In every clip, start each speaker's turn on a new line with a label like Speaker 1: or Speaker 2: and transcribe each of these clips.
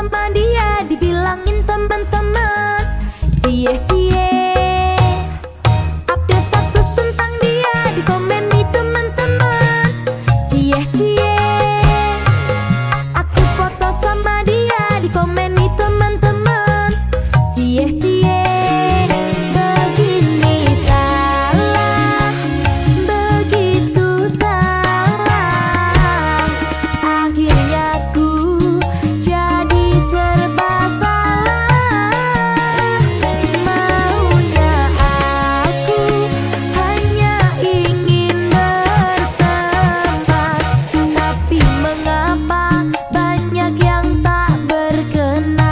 Speaker 1: sama dia dibilangin teman-teman cie cie. mengapa banyak yang tak berkenan?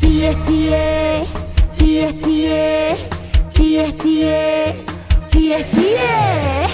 Speaker 1: Cie cie, cie cie, cie cie, cie cie.